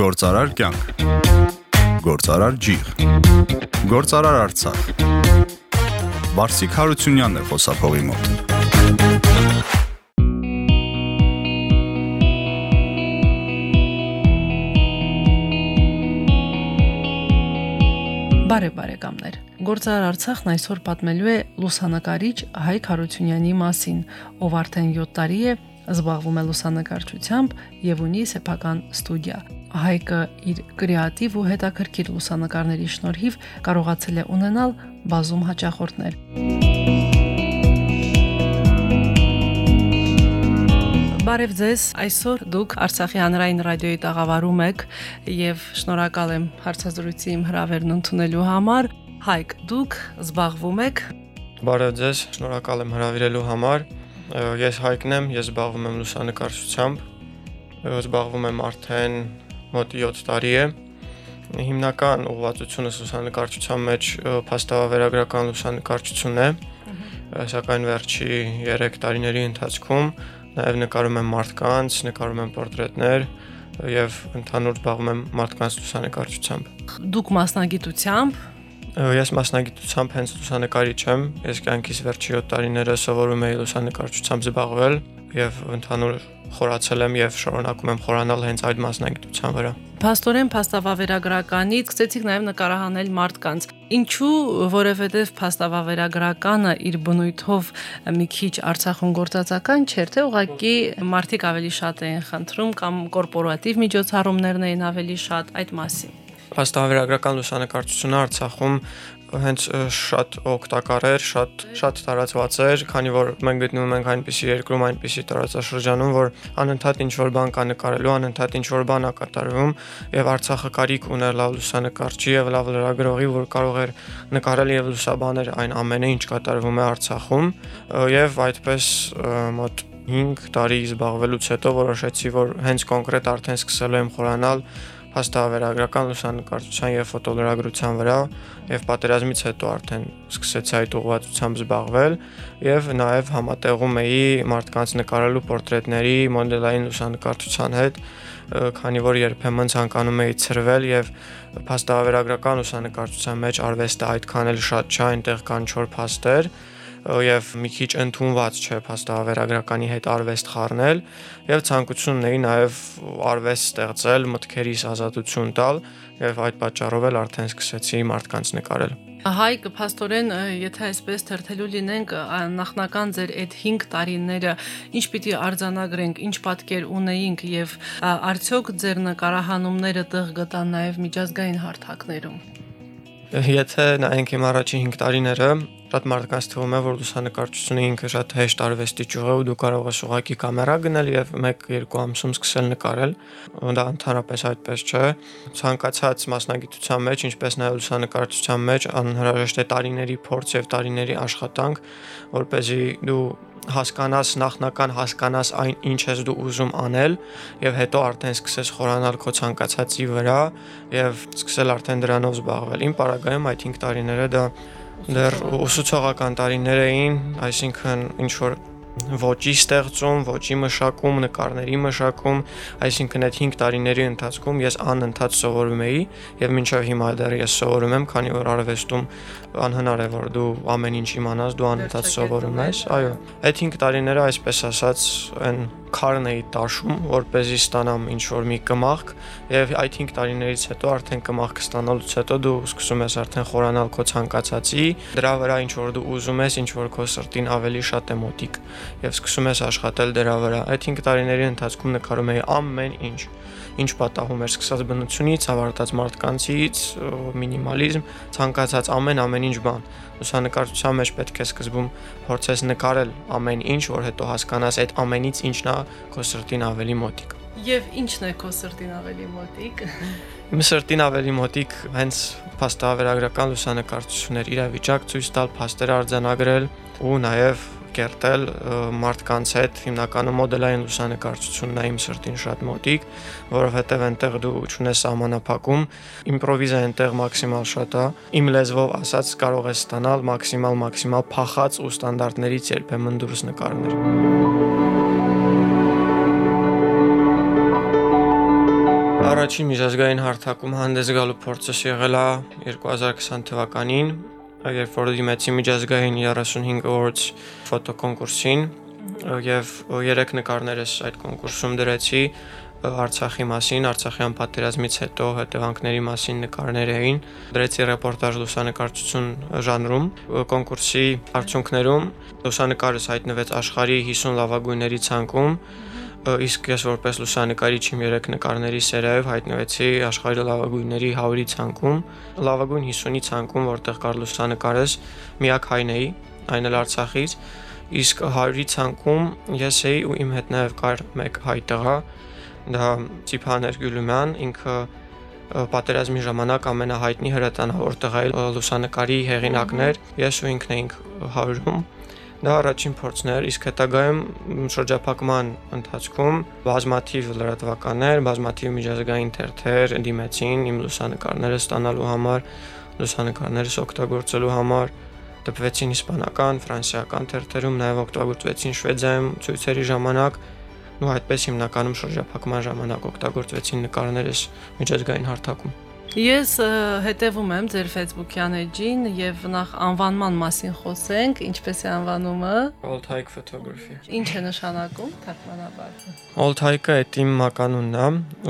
Գործարար կյանք։ Գործարար ջիղ։ Գործարար Արցախ։ Վարսիկ Հարությունյանն է խոսափողի մոտ։ Բարև բարեկամներ։ Գործարար Արցախն այսօր պատմելու է լուսանկարիչ Հայկ Հարությունյանի մասին, ով արդեն 7 տարի է զբաղվում է լուսանկարչությամբ եւ ունի սեփական ստուդիա։ Հայկը իր կրեատիվ ու հետաքրքիր լուսանկարների շնորհիվ կարողացել է ունենալ բազում հաճախորդներ։ Բարև ձեզ։ Այսօր դուք Արցախի հանրային ռադիոյի տաղավարում եք եւ շնորհակալ եմ հարցազրույցի իմ հրավերն ընդունելու համար։ Հայկ, դուք զբաղվում եք Բարև ձեզ, շնորհակալ եմ հրավիրելու համար։ Ես Հայկն եմ, ես զբաղվում եմ լուսանկարչությամբ։ Զբաղվում եմ արդեն մոտ 7 տարի է։ Հիմնական ուղղվածությունս լուսանկարչության մեջ փաստավավերագրական լուսանկարչությունն է։ Սակայն վերջի 3 տարիների ընթացքում նաև նկարում եմ մարդկանց, նկարում եմ պորտրետներ եւ ընդհանուր զբաղվում եմ մարդկանց լուսանկարչությամբ։ դուք մասնագիտությամբ Ես մասնագիտությամբ հենց լուսանկարիչ եմ։ Ես կյանքիս վերջի 7 տարիները սովորում եի լուսանկարչությամբ զբաղվել եւ ընդհանուր խորացել եմ եւ շարունակում եմ խորանալ հենց այդ մասնագիտության վրա։ Փաստորեն փաստավավերագրականից սկսեցիք նաև նկարահանել մարդկանց։ Ինչու, որովհետև փաստավավերագրականը իր բնույթով մի քիչ Արցախում գործածական չէր, թե ուղղակի մարդիկ ավելի շատ էին խնդրում կամ կորպորատիվ միջոցառումներն էին ավելի շատ այդ մասին։ Փաստավերագրական լուսանկարչությունը Արցախում հենց շատ օգտակար էր, շատ շատ տարածված էր, քանի որ մենք գտնվում ենք այնպիսի երկրում, այնպիսի տարածաշրջանում, որ անընդհատ ինչ որ բան կա նկարելու, անընդհատ ինչ որ բան ա կատարվում, եւ Արցախը կարիք ուներ լավ լուսանկարչի եւ լավ լրագրողի, որ կարող էր նկարել եւ լուսաբանել այն ամենը, ինչ կատարվում է Արցախում, եւ այդպես մոտ 5 տարի զբաղվելուց հետո որոշեցի, որ հենց կոնկրետ արդեն սկսելու եմ խորանալ փաստավերագրական լուսանկարչության եւ ֆոտոլրագրության վրա եւ պատերազմից հետո արդեն սկսեցի այդ ուղղվածությամբ զբաղվել եւ նաեւ համատեղում էի մարդկանց նկարելու պորտրետների մոդելային լուսանկարչության հետ քանի որ երբեմն ցանկանում էի ծրվել եւ փաստավերագրական լուսանկարչության մեջ արվեստը այդքան էլ շատ չէ, այնտեղ կան 4 փաստեր եւ մի քիչ ընդունված չէ փաստավերագրականի հետ արվեստ խառնել եւ ցանկություն ունեի նաեւ արվեստ ստեղծել, մտքերիս ազատություն տալ եւ այդ պատճառով էլ արդեն սկսեցի մարդկանց նկարել։ Հայկ փաստորեն, եթե այսպես թերթելու լինենք, նախնական ձեր այդ 5 տարիները ինչ պիտի արձանագրենք, ինչ պատկեր ունեինք եւ արդյոք ձեր նկարահանումները տեղ գտան նաեւ միջազգային հարթակներում։ Եթե նայենք իմ առաջին 5 տարիները, շատ մարդկանց թվում է, որ լուսանկարչությունը ինքը շատ հեշտ արվեստի ճյուղ է ու դու կարող ես ուղակի կամերա գնել եւ 1-2 ամսում սկսել նկարել։ Դա ընդհանրապես այդպես չէ։ Ցանկացած մասնագիտության մեջ, ինչպես նաեւ լուսանկարչության մեջ, անհրաժեշտ է տարիների փորձ եւ տարիների աշխատանք, որ เป զի դու հասկանաս նախնական հասկանաս այն ինչ ես դու ուզում անել եւ հետո արդեն սկսես խորանալ քո ցանկացածի վրա եւ սկսել արդեն դրանով զբաղվել։ Իմ պարագայում այդ 5 տարիները դա դեռ ուսուցողական տարիներ էին, այսինքն ինչ որ ոճի ստեղծում, ոճի մշակում, նկարների մշակում, այսինքն այդ 5 տարիների ընթացքում ես անընդհատ սովորում էի եւ մինչեւ հիմա դեռ ես սովորում եմ, քանի որ արվեստում անհնար է որ դու ամեն ինչ իմանաս, դու անընդհատ սովորում ես։ Այո, այդ 5 տարիները այսպես ասած այն քարն էի տաշում, որ เป զի ստանամ ինչ որ մի կմախք եւ այդ 5 տարիներից հետո արդեն կմախք ստանալուց հետո դու սկսում ես արդեն խորանալ քո ցանկացածի, դրա վրա ինչ որ դու ուզում ես, ինչ որ քո սրտին ավելի շատ է մոտիկ եւ սկսում ես աշխատել դրա վրա։ Այդ 5 տարիների ընթացքում նկարում էի ամեն ինչ ինչ պատահում էր սկսած բնությունից, ավարտած մարդկանցից, մինիմալիզմ, ցանկացած ամեն ամեն ինչ բան։ Լուսանկարչության մեջ պետք է սկզբում փորձես նկարել ամեն ինչ, որ հետո հասկանաս այդ ամենից ինչն է քո սրտին ավելի մոտիկ։ Եվ ինչն է քո սրտին ավելի մոտիկ։ Իմ սրտին ավելի մոտիկ հենց փաստավերագրական լուսանկարչություններ իրավիճակ ցույց տալ, փաստեր արձանագրել ու նաև կերտել մարդկանց հետ հիմնականում մոդելային լուսանկարչությունն է իմ սրտին շատ մոտիկ, որովհետև այնտեղ դու ճունես սահմանափակում, իմպրովիզը այնտեղ մաքսիմալ շատ է։ Իմ լեզվով ասած կարող ես ստանալ մաքսիմալ մաքսիմալ փախած ու ստանդարտներից երբեմն դուրս նկարներ։ առաջին միջազգային հարթակում հանդես գալու փորձս եղել է 2020 թվականին, երբ որ դիմեցի միջազգային 35 Awards ֆոտոկոնկուրսին եւ երեք նկարներս այդ կոնկուրսում դրեցի Արցախի մասին, Արցախյան պատերազմից հետո հետևանքների մասին նկարներ էին։ Դրեցի ռեպորտաժ լուսանկարչություն ժանրում։ Կոնկուրսի արդյունքներում լուսանկարս հայտնվեց աշխարհի 50 լավագույնների ցանկում, իսկ ես որպես լուսանկարիչ իմ երեք նկարների սերիայով հայտնվեցի աշխարհի լավագույնների 100-ի ցանկում, լավագույն 50-ի ցանկում, որտեղ կար լուսանկարս, միակ հայն էի, այն էլ Արցախից, իսկ 100-ի ցանկում ես էի ու իմ հետ նաև կար մեկ հայ տղա, դա Ծիփաներ Գյուլումյան, ինքը պատերազմի ժամանակ ամենահայտնի հրատանավոր տղայի լուսանկարի հեղինակն էր։ Ես ու ինքն էինք հարում։ Դա առաջին փորձն էր, իսկ հետագայում շրջափակման ընթացքում բազմաթիվ լրատվականներ, բազմաթիվ միջազգային թերթեր դիմեցին իմ լուսանկարները ստանալու համար, լուսանկարներս օգտագործելու համար տպվեցին իսպանական, ֆրանսիական թերթերում, նաև օգտագործվեցին Շվեդիայում ցույցերի ժամանակ ու այդպես հիմնականում շրջափակման ժամանակ օգտագործվեցին նկարներս միջազգային հարթակում։ Ես հետևում եմ ձեր Facebook-յան էջին եւ նախ անվանման մասին խոսենք, ինչպես է անվանումը։ Old Hike Photography։ Ինչ է նշանակում թարգմանաբար։ Old Hike-ը իմ մականունն է,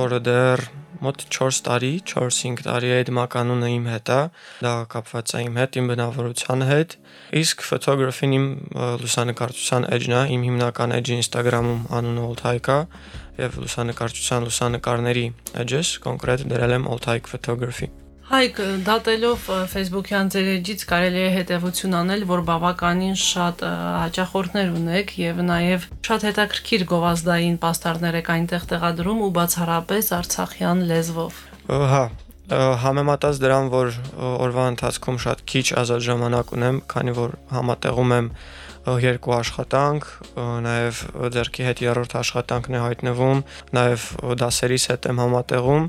որը դեռ մոտ 4 տարի, 4-5 տարի այդ մականունը իմ հետ է, դա կապված է իմ հետ, իմ բնավորության հետ։ Իսկ photography-ն իմ լուսանկարչության էջն է, իմ հիմնական էջը Instagram-ում անունը Old Hike-ը եւ լուսանկարչության լուսանկարների էջս կոնկրետ դրել եմ Old Hike Photography։ Հայկ դատելով Facebook-յան ձերեջից կարելի է հետևություն անել, որ բավականին շատ հաճախորդներ ունեք եւ նաեւ շատ հետաքրքիր գովազդային պաստառներ եք այնտեղ տեղադրում ու բացառապես արցախյան լեզվով։ Հա, համեմատած դրան, որ օրվա ընթացքում շատ քիչ ազատ ժամանակ ունեմ, քանի որ համատեղում եմ երկու աշխատանք, նաև ձերքի հետ երրորդ աշխատանքն է հայտնվում, նաև դասերիս հետ եմ համատեղում,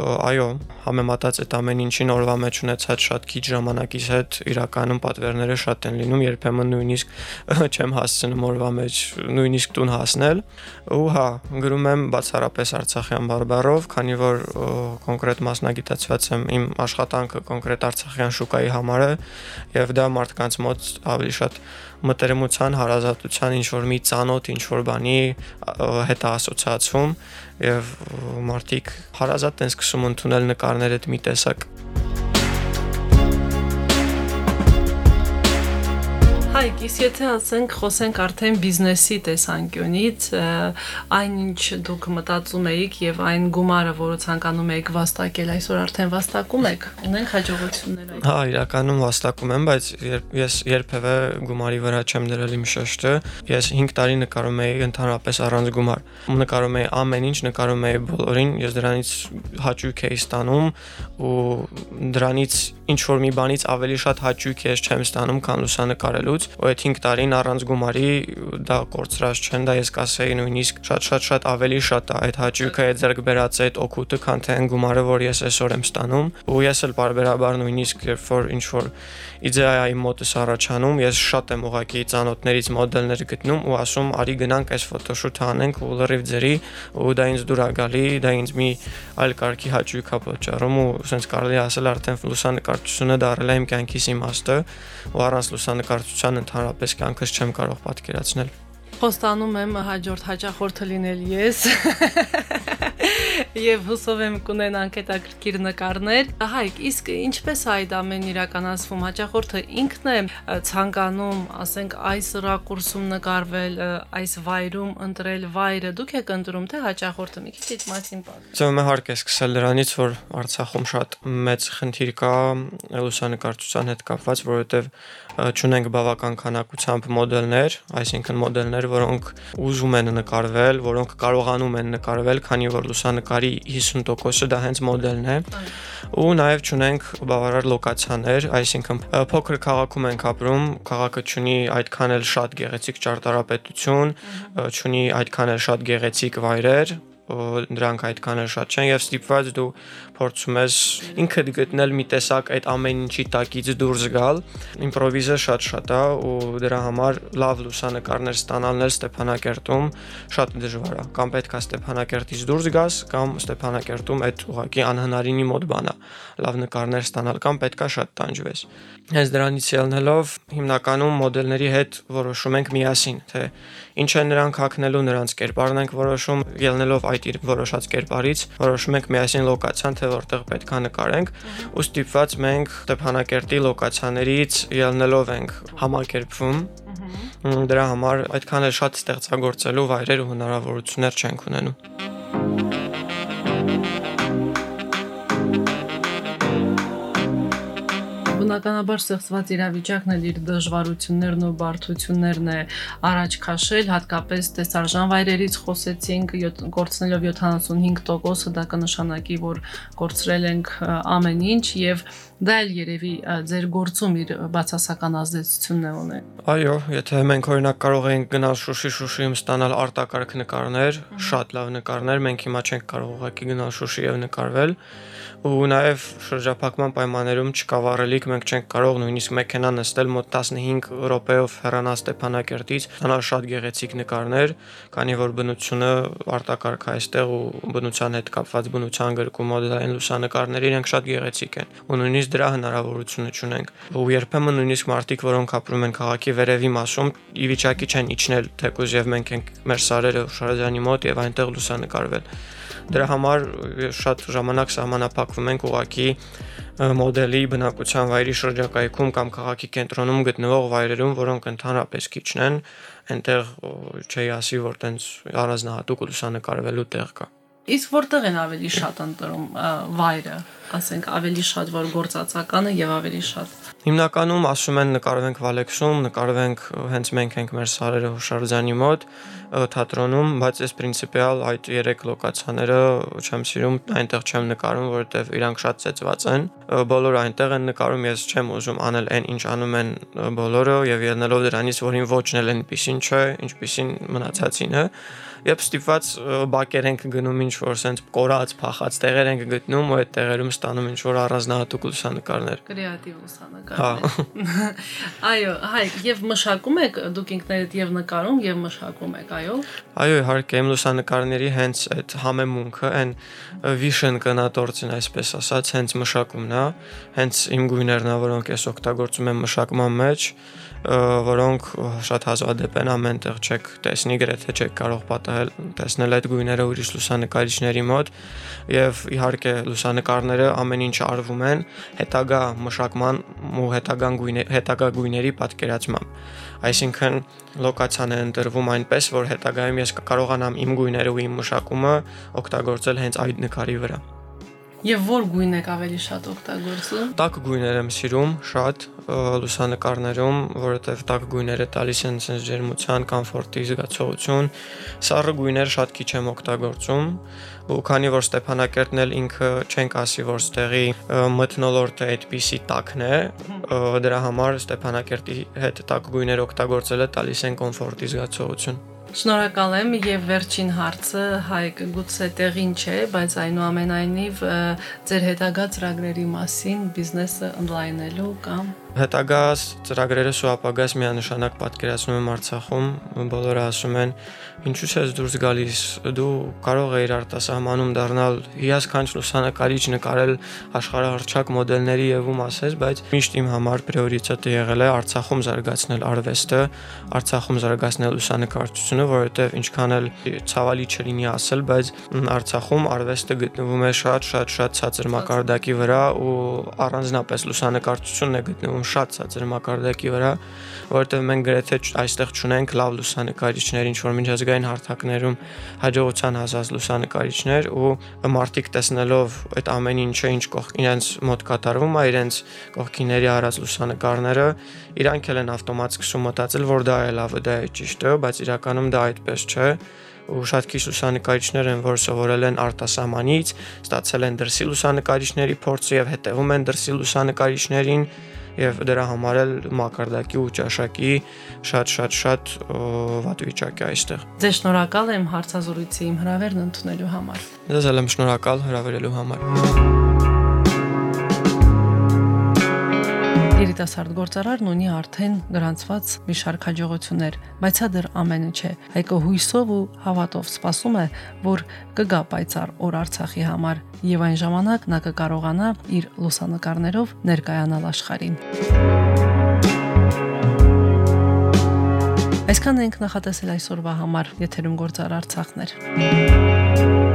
այո, համեմատած այդ ամեն ինչին օրվա մեջ ունեցած շատ քիչ ժամանակից հետ իրականում պատվերները շատ են լինում, երբեմն նույնիսկ չեմ հասցնում օրվա մեջ նույնիսկ տուն հասնել։ Ու հա, գրում եմ բացառապես Արցախյան բարբառով, քանի որ կոնկրետ մասնագիտացված եմ իմ աշխատանքը կոնկրետ Արցախյան շուկայի համար է եւ դա մարդկանց մոտ ավելի շատ մտերմության, հարազատության ինչ որ մի ծանոթ ինչ որ բանի հետ ասոցիացում եւ մարդիկ հարազատ են սկսում ընդունել նկարները այդ մի տեսակ Հայկ, իսկ եթե ասենք խոսենք արդեն բիզնեսի տեսանկյունից, այնինչ դուք մտածում եք եւ այն գումարը, որը ցանկանում եք վաստակել, այսօր արդեն վաստակում եք, ունենք հաջողություններ այդ։ Հա, իրականում վաստակում եմ, բայց երբ ես երբևէ գումարի վրա չեմ դրել իմ շեշտը, ես 5 տարի նկարում էի ընդհանրապես առանց գումար։ Նկարում էի ամեն ինչ, նկարում էի բոլորին, ես դրանից հաճույք էի ստանում ու դրանից ինչ որ մի բանից ավելի շատ հաճույք ես չեմ ստանում, քան լուսանկարելուց ու այդ 5 տարին առանց գումարի դա կորցրած չեն, դա ես կասեի նույնիսկ շատ-շատ-շատ ավելի շատ է այդ հաճույքը, այդ ձեռք բերած այդ օգուտը, քան թե այն գումարը, որ ես այսօր եմ ստանում։ Ու ես էլ բարբերաբար նույնիսկ երբ որ ինչ որ իդեայի մոտս առաջանում, ես շատ եմ ուղակի ծանոթներից մոդելներ գտնում ու ասում, արի գնանք այս ֆոտոշութը անենք ու լրիվ ձերի ու դա ինձ դուր է գալի, դա ինձ մի այլ կարգի հաճույք է պատճառում ու ասենց կարելի ասել արդեն լուսանկարչությունը դարել է իմ կյանքիս իմաստը ու առանց լուսանկարչության ընդհանրապես կյանքս չեմ կարող պատկերացնել խոստանում եմ հաջորդ հաճախորդը լինել ես եւ հուսով եմ կունենանք հետաքրքիր նկարներ։ Հայկ, իսկ ինչպես է այդ ամեն իրականացվում։ Հաճախորդը ինքն է ցանկանում, ասենք, այս ռակուրսում նկարվել, այս վայրում ընտրել վայրը։ Դուք եք ընտրում, թե հաճախորդը մի քիչ այդ մասին Ձեւը հարկ է սկսել դրանից, որ Արցախում շատ մեծ խնդիր կա լուսանկարչության հետ կապված, որովհետեւ ճունենք բավական քանակությամբ մոդելներ, այսինքն մոդելներ, որոնք ուզում են նկարվել, որոնք կարողանում են նկարվել, քանի որ լուսանկարի 50%-ը դա հենց մոդելն է։ Ու նաև ճունենք բավարար լոկացիաներ, այսինքն փոքր քաղաքում ենք ապրում, քաղաքը ճունի այդքան էլ շատ գեղեցիկ ճարտարապետություն, ճունի այդքան էլ շատ գեղեցիկ վայրեր, դրանք այդքան էլ շատ չեն եւ ստիպված դու փորձում ես ինքդ գտնել մի տեսակ այդ ամեն ինչի տակից դուրս գալ իմպրովիզը շատ-շատ է ու դրա համար լավ լուսանկարներ ստանալն էլ Ստեփանակերտում շատ դժվար է կամ պետք է Ստեփանակերտից դուրս գաս կամ Ստեփանակերտում այդ ուղակի անհնարինի մոտ բան է լավ նկարներ ստանալ կամ պետքա շատ տանջվես հենց դրանից ելնելով հիմնականում մոդելների հետ որոշում ենք միասին թե ինչ են նրանք հակնելու նրանց կերպարն ենք որոշում ելնելով այդ իր որոշած կերպարից որոշում ենք միասին լոկացիան թե որտեղ պետքա նկարենք ու ստիպված մենք Ստեփանակերտի լոկացիաներից ելնելով ենք համակերպվում դրա համար այդքան էլ շատ ստեղծագործելու վայրեր ու հնարավորություններ չենք ունենում բնականաբար ստեղծված իրավիճակն էլ իր դժվարություններն ու բարդություններն է առաջ քաշել, հատկապես տեսարժան վայրերից խոսեցինք, կորցնելով 75%-ը դա կնշանակի, որ կորցրել ենք ամեն ինչ եւ դա էլ երևի ձեր գործում իր բացասական ազդեցությունն է ունեն։ Այո, եթե մենք օրինակ կարող ենք գնալ Շուշի Շուշիում ստանալ արտակարգ նկարներ, շատ լավ նկարներ, մենք հիմա չենք կարող ուղղակի գնալ Շուշի եւ նկարվել, ու նաև շրջափակման պայմաններում չկավառելիք մենք չենք կարող նույնիսկ մեքենա նստել մոտ 15 րոպեով հեռանալ Ստեփանակերտից, ստանալ շատ գեղեցիկ նկարներ, քանի որ բնությունը արտակարգ այստեղ ու բնության հետ կապված բնության գրկում մոդելային լուսանկարները իրենք շատ գեղեցիկ են։ Ու նույնիսկ դրա հնարավորությունը չունենք։ Ու երբեմն նույնիսկ մարդիկ, որոնք ապրում են քաղաքի վերևի մասում, ի վիճակի չեն իջնել թեկուզ եւ մենք ենք մեր սարերը շարժանի մոտ եւ այնտեղ լուսանկարվել Դրա համար շատ ժամանակ սահմանափակվում ենք ուղակի մոդելի բնակության վայրի շրջակայքում կամ քաղաքի կենտրոնում գտնվող վայրերում, որոնք ընդհանրապես քիչն են, այնտեղ չի ասի, որ տենց առանձնահատուկ լուսանկարվելու տեղ կա։ Իսկ որտեղ են ավելի շատ ընտրում վայրը, ասենք ավելի շատ որ գործածականը եւ ավելի շատ Հիմնականում ասում են նկարվենք Վալեքսում, նկարվենք հենց մենք ենք մեր սարերը հուշարձանի մոտ, թատրոնում, բայց այս պրինցիպիալ այդ երեք լոկացիաները չեմ սիրում, այնտեղ չեմ նկարում, որովհետև իրանք շատ ծեծված են։ Բոլորը այնտեղ են նկարում, ես չեմ ուզում անել այն, ինչ անում են բոլորը եւ ելնելով դրանից, որ ին ոչն էլ այնպեսին չէ, ինչպեսին մնացածին է երբ ստիպված բակեր ենք գնում ինչ որ sense կորած, փախած տեղեր ենք գտնում ու այդ տեղերում ստանում ինչ որ առանձնահատուկ լուսանկարներ։ Կրեատիվ լուսանկարներ։ հա։ Այո, հայ, եւ մշակում եք դուք ինքներդ եւ նկարում եւ մշակում եք, այո։ Այո, իհարկե, իմ լուսանկարների հենց այդ համեմունքը, այն vision կնատորցին այսպես ասած, հենց մշակումն է, հենց իմ գույներն է, որոնք ես օգտագործում եմ մշակման մեջ որոնք շատ հազվադեպ են ամենտեղ չեք տեսնի, գրեթե չեք կարող պատահել տեսնել այդ գույները ուրիշ լուսանկարիչների մոտ եւ իհարկե լուսանկարները ամեն ինչ արվում են հետագա մշակման ու հետագան գույներ հետագա գույների պատկերացմամբ այսինքն լոկացիան է ընտրվում այնպես որ հետագայում ես կարողանամ իմ գույները ու իմ մշակումը օգտագործել հենց այդ նկարի վրա Եվ որ գույն եք ավելի շատ օգտագործում։ Տաք գույներ եմ սիրում, շատ լուսանկարներում, որովհետև տաք գույները տալիս են sense ջերմության, կոմֆորտի զգացողություն։ Սառը գույներ շատ քիչ եմ օգտագործում, ու քանի որ Ստեփանակերտն էլ ինքը չենք ասի, որ ստեղի մթնոլորտը այդպիսի տակն է, դրա համար Ստեփանակերտի հետ տաք գույներ օգտագործելը տալիս են կոմֆորտի զգացողություն։ Շնորհակալ եմ եւ վերջին հարցը հայկ գուցե տեղին չէ, բայց այնուամենայնիվ ձեր հետագա ծրագրերի մասին բիզնեսը ընդլայնելու կամ հետագա ծրագրերս ու ապագաս միանշանակ պատկերացնում եմ Արցախում, բոլորը ասում են, ինչու՞ ես դուրս գալիս, դու կարող ես արտասահմանում դառնալ հիասքանչ լուսանկարիչ նկարել աշխարհահռչակ մոդելների եւ ում ասես, բայց միշտ իմ համար պրիորիտետը եղել է Արցախում զարգացնել արվեստը, Արցախում զարգացնել լուսանկարչությունը, որովհետեւ ինչքան էլ ցավալի չլինի ասել, բայց Արցախում արվեստը գտնվում է շատ շատ շատ ցածր մակարդակի վրա ու առանձնապես լուսանկարչությունն է գտնվում գտնվում շատ ցածր մակարդակի վրա, որովհետև մենք գրեթե այստեղ ճունենք լավ լուսանկարիչներ, ինչ որ միջազգային հարթակներում հաջողության հասած լուսանկարիչներ ու մարդիկ տեսնելով այդ ամեն ինչը ինչ կողք իրենց մոտ կատարվում է, իրենց կողքիների արած լուսանկարները, իրանք էլ են ավտոմատ սկսում մտածել, որ դա է լավը, դա է ճիշտը, բայց իրականում դա այդպես չէ ու շատ քիչ լուսանկարիչներ են, որ սովորել են արտասահմանից, ստացել են դրսի լուսանկարիչների փորձը եւ հետեւում են դրսի լուսանկարիչներին եւ դրա համար էլ մակարդակի ու ճաշակի շատ-շատ-շատ վատ վիճակ է այստեղ։ Ձեզ շնորհակալ եմ հարցազրույցի իմ հրավերն ընդունելու համար։ Ձեզ էլ եմ շնորհակալ հրավիրելու համար։ երիտասարդ գործարարն ունի արդեն գրանցված մի շարք հաջողություններ, բայց դա դեռ ամենը չէ։ Հայկո հույսով ու հավատով սպասում է, որ կգա պայծառ օր Արցախի համար եւ այն ժամանակ նա կկարողանա իր լուսանկարներով ներկայանալ աշխարհին։ Այսքան ենք նախատեսել այսօրվա համար, եթերում գործար Արցախներ։